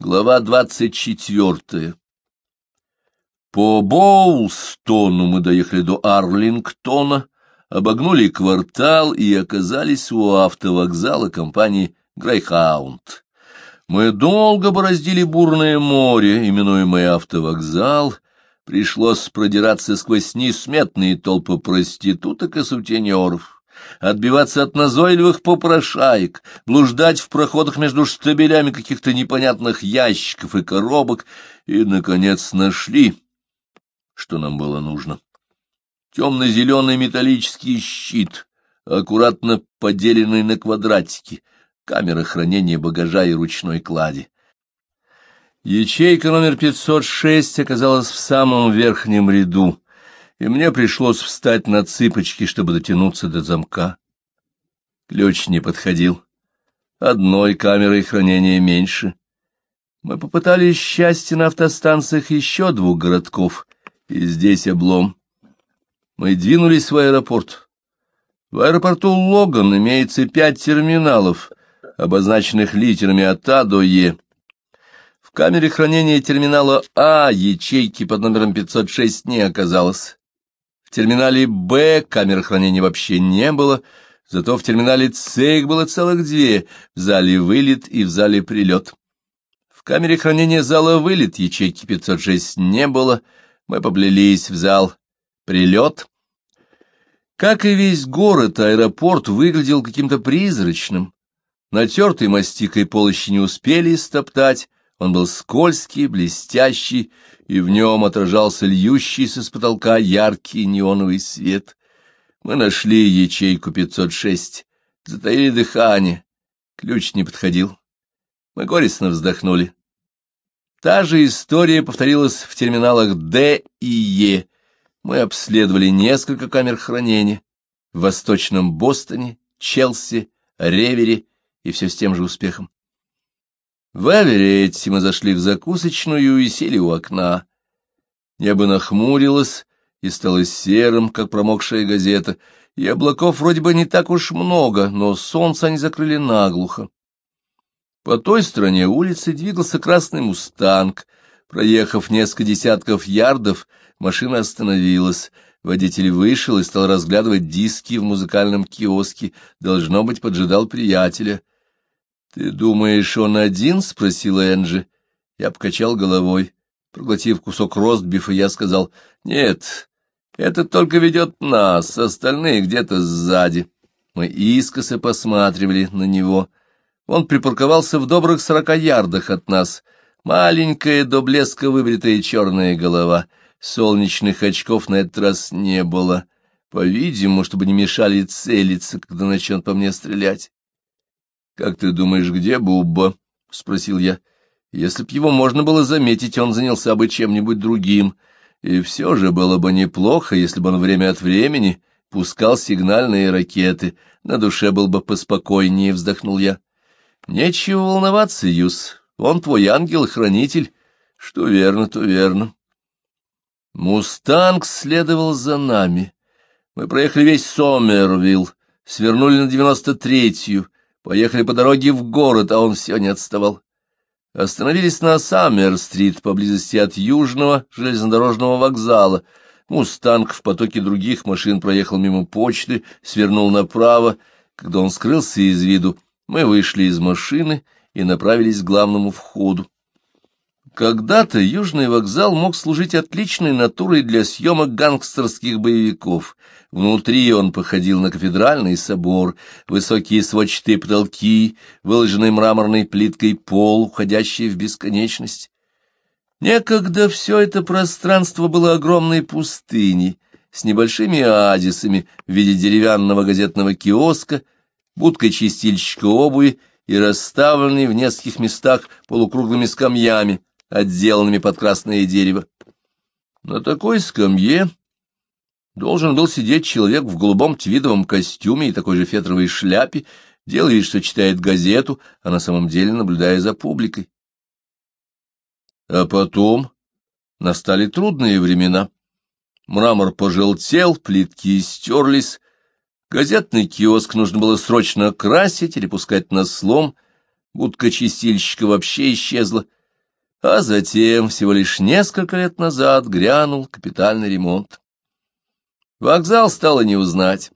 Глава двадцать четвертая По Боулстону мы доехали до Арлингтона, обогнули квартал и оказались у автовокзала компании «Грейхаунд». Мы долго бороздили бурное море, именуемое автовокзал, пришлось продираться сквозь несметные толпы проституток и сутенеров отбиваться от назойливых попрошаек, блуждать в проходах между штабелями каких-то непонятных ящиков и коробок, и, наконец, нашли, что нам было нужно. Темно-зеленый металлический щит, аккуратно поделенный на квадратики, камера хранения багажа и ручной клади. Ячейка номер 506 оказалась в самом верхнем ряду, и мне пришлось встать на цыпочки, чтобы дотянуться до замка. Ключ не подходил. Одной камерой хранения меньше. Мы попытались счастье на автостанциях еще двух городков, и здесь облом. Мы двинулись в аэропорт. В аэропорту Логан имеется пять терминалов, обозначенных литерами от А до Е. В камере хранения терминала А ячейки под номером 506 не оказалось. В терминале «Б» камер хранения вообще не было, зато в терминале «С» их было целых две, в зале «Вылет» и в зале «Прилет». В камере хранения зала «Вылет» ячейки 506 не было, мы поблелись в зал «Прилет». Как и весь город, аэропорт выглядел каким-то призрачным. Натертый мастикой пол еще не успели истоптать, он был скользкий, блестящий, и в нем отражался льющийся с потолка яркий неоновый свет. Мы нашли ячейку 506, затаили дыхание. Ключ не подходил. Мы горестно вздохнули. Та же история повторилась в терминалах Д и Е. Мы обследовали несколько камер хранения в Восточном Бостоне, Челси, Ревере и все с тем же успехом. В Аверете мы зашли в закусочную и сели у окна. Небо нахмурилось и стало серым, как промокшая газета, и облаков вроде бы не так уж много, но солнце они закрыли наглухо. По той стороне улицы двигался красный мустанг. Проехав несколько десятков ярдов, машина остановилась. Водитель вышел и стал разглядывать диски в музыкальном киоске. Должно быть, поджидал приятеля. — Ты думаешь, он один? — спросила Энджи. Я покачал головой. Проглотив кусок ростбифа, я сказал, — Нет, это только ведет нас, остальные где-то сзади. Мы искоса посматривали на него. Он припарковался в добрых сорока ярдах от нас. Маленькая до блеска выбритая черная голова. Солнечных очков на этот раз не было. По-видимому, чтобы не мешали целиться, когда начнет по мне стрелять. «Как ты думаешь, где Бубба?» — спросил я. «Если б его можно было заметить, он занялся бы чем-нибудь другим. И все же было бы неплохо, если бы он время от времени пускал сигнальные ракеты. На душе был бы поспокойнее», — вздохнул я. «Нечего волноваться, Юс. Он твой ангел-хранитель. Что верно, то верно». «Мустанг» следовал за нами. Мы проехали весь Сомервилл, свернули на девяносто третью, Поехали по дороге в город, а он все не отставал. Остановились на Саммер-стрит, поблизости от Южного железнодорожного вокзала. «Мустанг» в потоке других машин проехал мимо почты, свернул направо. Когда он скрылся из виду, мы вышли из машины и направились к главному входу. Когда-то Южный вокзал мог служить отличной натурой для съемок гангстерских боевиков. Внутри он походил на кафедральный собор, высокие сводчатые потолки, выложенный мраморной плиткой пол, уходящий в бесконечность. Некогда все это пространство было огромной пустыней, с небольшими оазисами в виде деревянного газетного киоска, будкой чистильщика обуви и расставленной в нескольких местах полукруглыми скамьями, отделанными под красное дерево. На такой скамье должен был сидеть человек в голубом твидовом костюме и такой же фетровой шляпе, делая что читает газету, а на самом деле наблюдая за публикой. А потом настали трудные времена. Мрамор пожелтел, плитки стерлись, газетный киоск нужно было срочно красить или пускать на слом, будка чистильщика вообще исчезла — А затем, всего лишь несколько лет назад, грянул капитальный ремонт. Вокзал стало не узнать.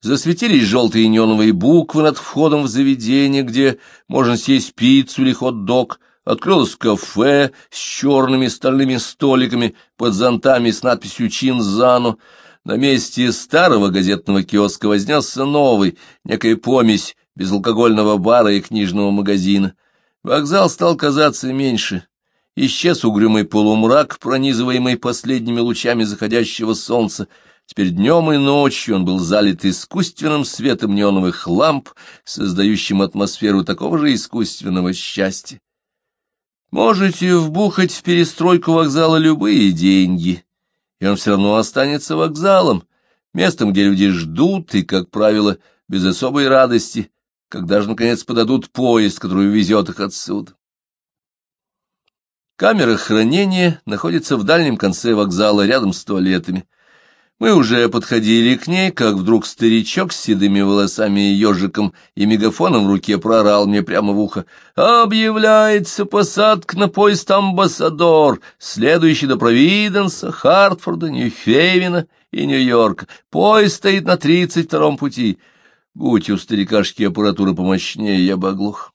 Засветились желтые неоновые буквы над входом в заведение, где можно съесть пиццу или хот-дог. Открылось кафе с черными стальными столиками под зонтами с надписью «Чинзано». На месте старого газетного киоска вознесся новый, некая помесь безалкогольного бара и книжного магазина. Вокзал стал казаться меньше. Исчез угрюмый полумрак, пронизываемый последними лучами заходящего солнца. Теперь днем и ночью он был залит искусственным светом неоновых ламп, создающим атмосферу такого же искусственного счастья. Можете вбухать в перестройку вокзала любые деньги, и он все равно останется вокзалом, местом, где люди ждут и, как правило, без особой радости, когда же, наконец, подадут поезд, который увезет их отсюда. Камера хранения находится в дальнем конце вокзала, рядом с туалетами. Мы уже подходили к ней, как вдруг старичок с седыми волосами и ежиком и мегафоном в руке прорал мне прямо в ухо. «Объявляется посадка на поезд «Амбассадор», следующий до Провиденса, Хартфорда, Нью-Хейвена и Нью-Йорка. Поезд стоит на тридцать втором пути. Будь у старикашки аппаратура помощнее, я бы оглох.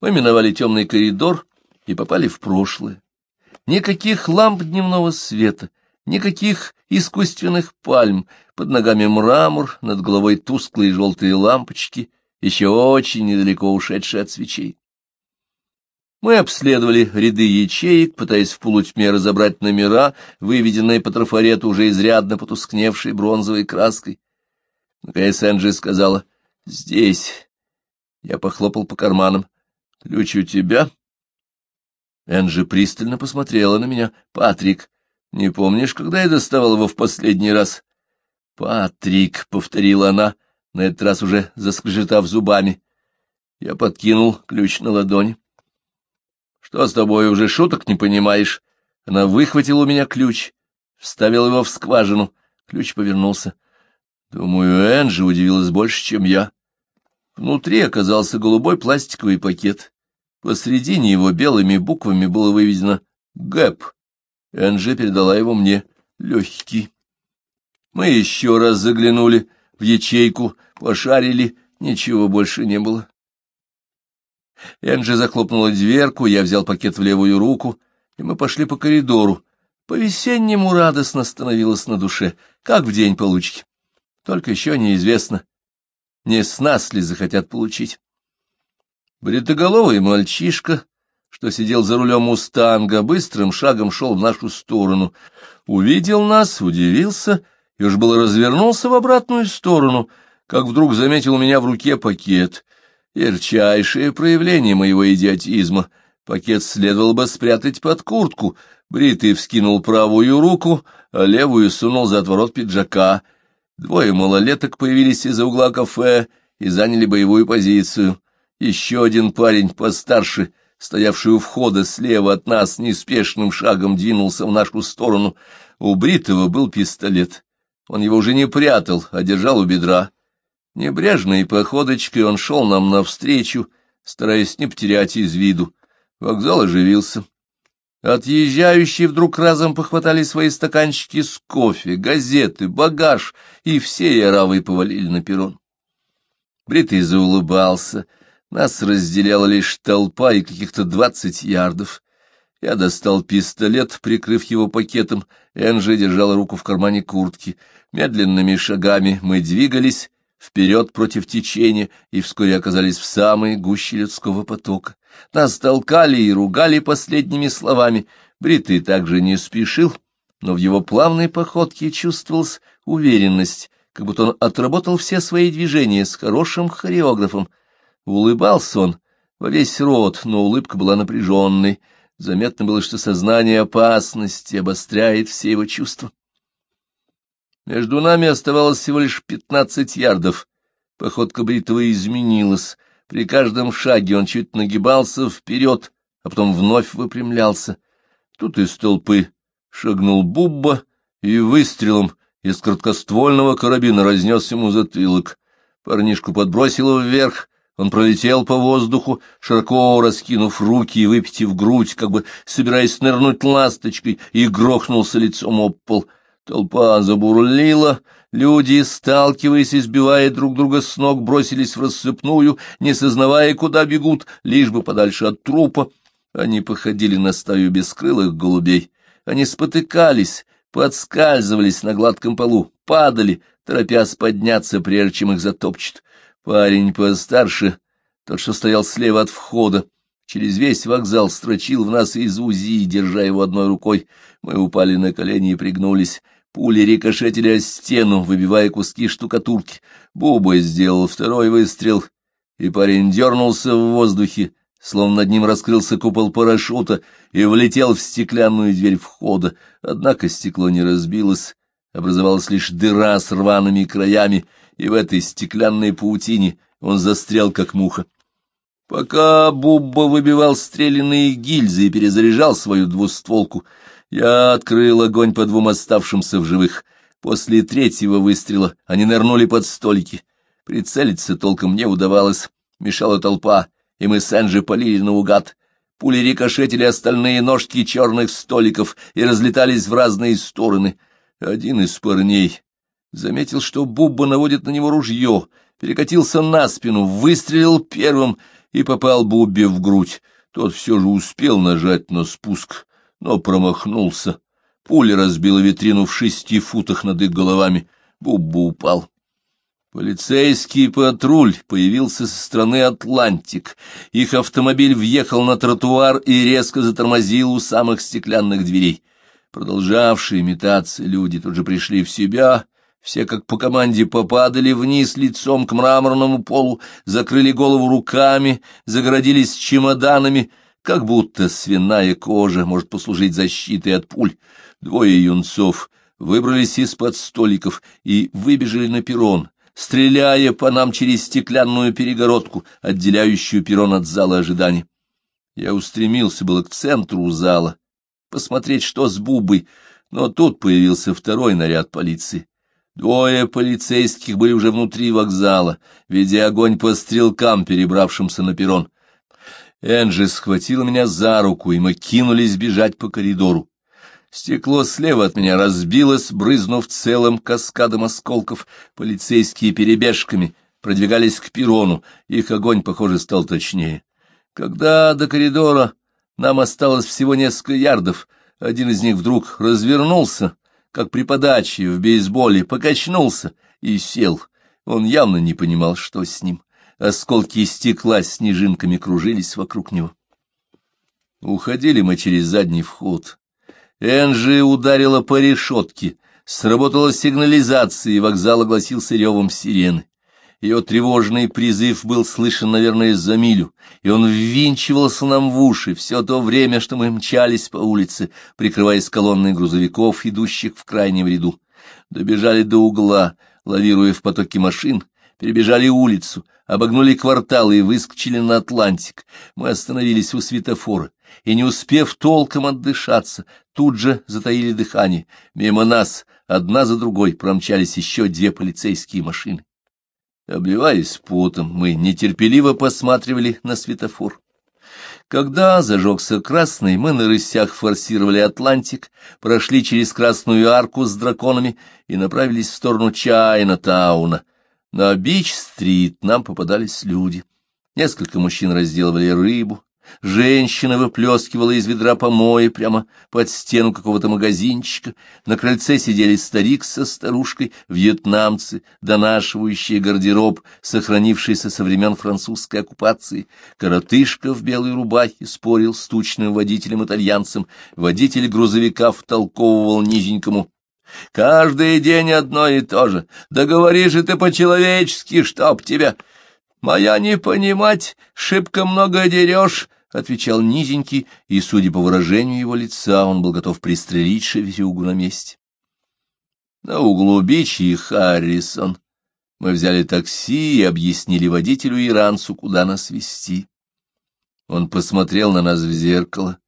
Мы миновали темный коридор и попали в прошлое. Никаких ламп дневного света, никаких искусственных пальм, под ногами мрамор, над головой тусклые желтые лампочки, еще очень недалеко ушедшие от свечей. Мы обследовали ряды ячеек, пытаясь в полутьме разобрать номера, выведенные по трафарету уже изрядно потускневшей бронзовой краской. Наконец Энджи сказала «Здесь». Я похлопал по карманам. «Ключ у тебя?» Энджи пристально посмотрела на меня. «Патрик, не помнишь, когда я доставал его в последний раз?» «Патрик», — повторила она, на этот раз уже заскрежетав зубами. Я подкинул ключ на ладонь. «Что с тобой, уже шуток не понимаешь?» Она выхватила у меня ключ, вставила его в скважину. Ключ повернулся. Думаю, Энджи удивилась больше, чем я. Внутри оказался голубой пластиковый пакет. Посредине его белыми буквами было выведено «ГЭП». Энджи передала его мне. Легкий. Мы еще раз заглянули в ячейку, пошарили, ничего больше не было. Энджи захлопнула дверку, я взял пакет в левую руку, и мы пошли по коридору. По-весеннему радостно становилось на душе, как в день получки. Только еще неизвестно, не с нас ли захотят получить. Бритоголовый мальчишка, что сидел за рулем мустанга, быстрым шагом шел в нашу сторону. Увидел нас, удивился и уж было развернулся в обратную сторону, как вдруг заметил у меня в руке пакет. Ярчайшее проявление моего идиотизма. Пакет следовало бы спрятать под куртку. Бритый вскинул правую руку, а левую сунул за отворот пиджака — Двое малолеток появились из-за угла кафе и заняли боевую позицию. Еще один парень постарше, стоявший у входа слева от нас, неспешным шагом двинулся в нашу сторону. У Бритова был пистолет. Он его уже не прятал, а держал у бедра. Небрежной походочкой он шел нам навстречу, стараясь не потерять из виду. Вокзал оживился. Отъезжающие вдруг разом похватали свои стаканчики с кофе, газеты, багаж, и все яравы повалили на перрон. Бритый заулыбался. Нас разделяла лишь толпа и каких-то двадцать ярдов. Я достал пистолет, прикрыв его пакетом. Энджи держала руку в кармане куртки. Медленными шагами мы двигались вперед против течения и вскоре оказались в самой гуще людского потока. Нас толкали и ругали последними словами. Бритый также не спешил, но в его плавной походке чувствовалась уверенность, как будто он отработал все свои движения с хорошим хореографом. Улыбался он во весь рот, но улыбка была напряженной. Заметно было, что сознание опасности обостряет все его чувства. Между нами оставалось всего лишь пятнадцать ярдов. Походка Бритова изменилась. При каждом шаге он чуть нагибался вперед, а потом вновь выпрямлялся. Тут из толпы шагнул Бубба и выстрелом из краткоствольного карабина разнес ему затылок. Парнишку подбросило вверх, Он пролетел по воздуху, широко раскинув руки и выпитив грудь, как бы собираясь нырнуть ласточкой, и грохнулся лицом об пол. Толпа забурлила, люди, сталкиваясь и сбивая друг друга с ног, бросились в рассыпную, не сознавая, куда бегут, лишь бы подальше от трупа. Они походили на стаю бескрылых голубей. Они спотыкались, подскальзывались на гладком полу, падали, торопясь подняться, прежде чем их затопчет. Парень постарше, тот, что стоял слева от входа, через весь вокзал строчил в нас из УЗИ, держа его одной рукой. Мы упали на колени и пригнулись. Пули рикошетили о стену, выбивая куски штукатурки. Буба сделал второй выстрел, и парень дернулся в воздухе, словно над ним раскрылся купол парашюта, и влетел в стеклянную дверь входа. Однако стекло не разбилось, образовалась лишь дыра с рваными краями, и в этой стеклянной паутине он застрял, как муха. Пока Бубба выбивал стрелянные гильзы и перезаряжал свою двустволку, я открыл огонь по двум оставшимся в живых. После третьего выстрела они нырнули под столики. Прицелиться толком не удавалось, мешала толпа, и мы с Энджи полили наугад. Пули рикошетили остальные ножки черных столиков и разлетались в разные стороны. Один из парней заметил, что Бубба наводит на него ружье, перекатился на спину, выстрелил первым и попал Буббе в грудь. Тот все же успел нажать на спуск, но промахнулся. Пуля разбила витрину в шести футах над их головами. Бубба упал. Полицейский патруль появился со стороны Атлантик. Их автомобиль въехал на тротуар и резко затормозил у самых стеклянных дверей. Продолжавшие метаться люди тут же пришли в себя, все как по команде попадали вниз лицом к мраморному полу, закрыли голову руками, загородились чемоданами, как будто свиная кожа может послужить защитой от пуль. Двое юнцов выбрались из-под столиков и выбежали на перрон, стреляя по нам через стеклянную перегородку, отделяющую перрон от зала ожидания. Я устремился было к центру зала, посмотреть, что с Бубой, но тут появился второй наряд полиции. Двое полицейских были уже внутри вокзала, ведя огонь по стрелкам, перебравшимся на перрон. Энджи схватила меня за руку, и мы кинулись бежать по коридору. Стекло слева от меня разбилось, брызнув целым каскадом осколков. Полицейские перебежками продвигались к перрону, их огонь, похоже, стал точнее. Когда до коридора нам осталось всего несколько ярдов. Один из них вдруг развернулся, как при подаче в бейсболе, покачнулся и сел. Он явно не понимал, что с ним. Осколки стекла снежинками кружились вокруг него. Уходили мы через задний вход. Энджи ударила по решетке, сработала сигнализация, и вокзал огласился ревом сирены. Ее тревожный призыв был слышен, наверное, за милю, и он ввинчивался нам в уши все то время, что мы мчались по улице, прикрываясь колонной грузовиков, идущих в крайнем ряду. Добежали до угла, лавируя в потоке машин, перебежали улицу, обогнули кварталы и выскочили на Атлантик. Мы остановились у светофора, и, не успев толком отдышаться, тут же затаили дыхание. Мимо нас, одна за другой, промчались еще две полицейские машины. Обливаясь потом, мы нетерпеливо посматривали на светофор. Когда зажегся красный, мы на рысях форсировали Атлантик, прошли через Красную арку с драконами и направились в сторону Чайна-тауна. На Бич-стрит нам попадались люди. Несколько мужчин разделывали рыбу, Женщина выплескивала из ведра помои прямо под стену какого-то магазинчика. На крыльце сидели старик со старушкой, вьетнамцы, донашивающие гардероб, сохранившийся со времен французской оккупации. Коротышка в белой рубахе спорил с тучным водителем-итальянцем. Водитель грузовика втолковывал низенькому. «Каждый день одно и то же. Да говори же ты по-человечески, чтоб тебя...» «Моя не понимать, шибко много дерешь», — отвечал низенький, и, судя по выражению его лица, он был готов пристрелить шевелюгу на месте. На углу Бичи Харрисон мы взяли такси и объяснили водителю-иранцу, куда нас везти. Он посмотрел на нас в зеркало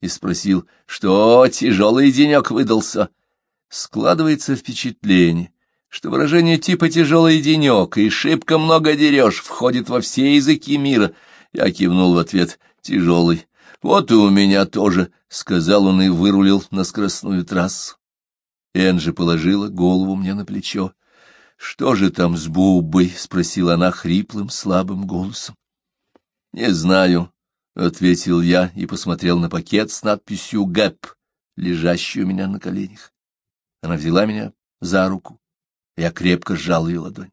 и спросил, что тяжелый денек выдался. Складывается впечатление, что выражение типа «тяжелый денек» и «шибко много дерешь» входит во все языки мира. Я кивнул в ответ «тяжелый». «Вот и у меня тоже», — сказал он и вырулил на скоростную трассу. Энджи положила голову мне на плечо. «Что же там с Бубой?» — спросила она хриплым, слабым голосом. «Не знаю», — ответил я и посмотрел на пакет с надписью «ГЭП», лежащий у меня на коленях. Она взяла меня за руку. Я крепко сжал ее ладонь.